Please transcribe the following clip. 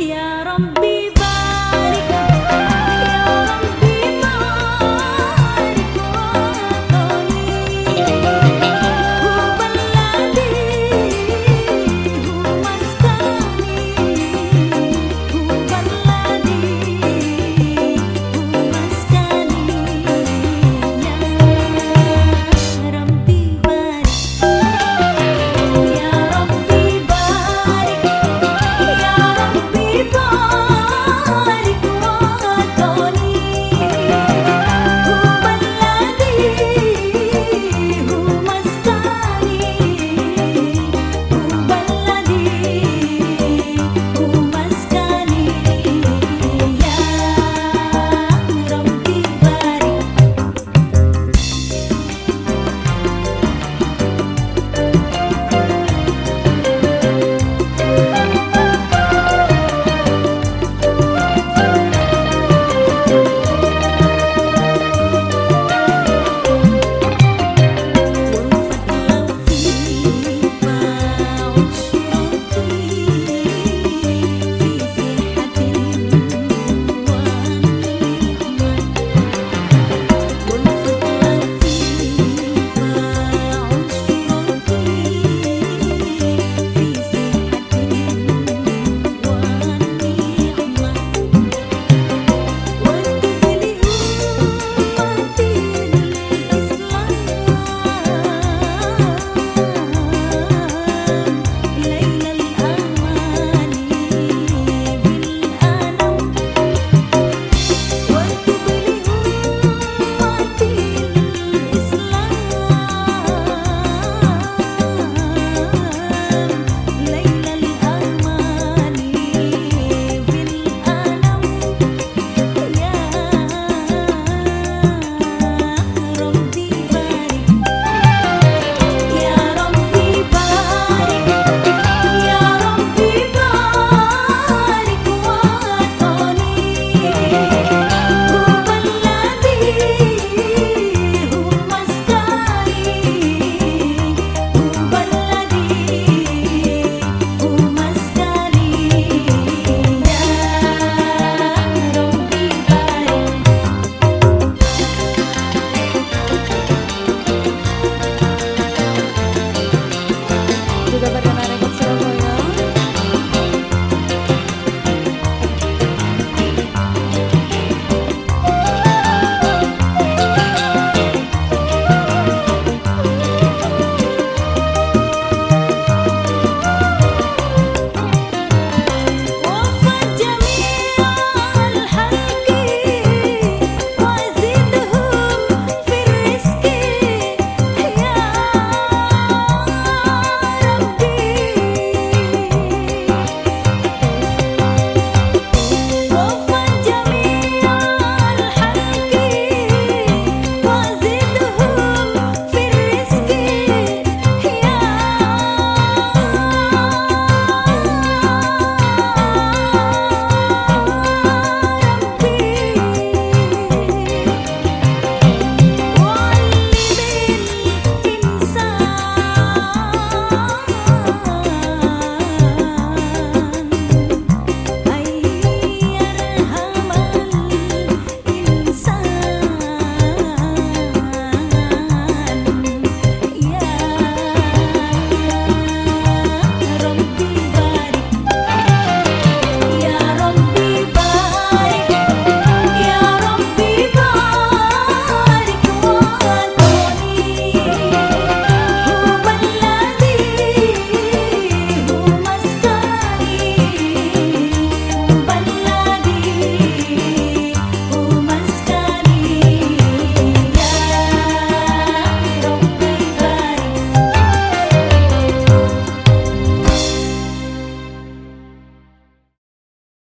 Ya Rabbi.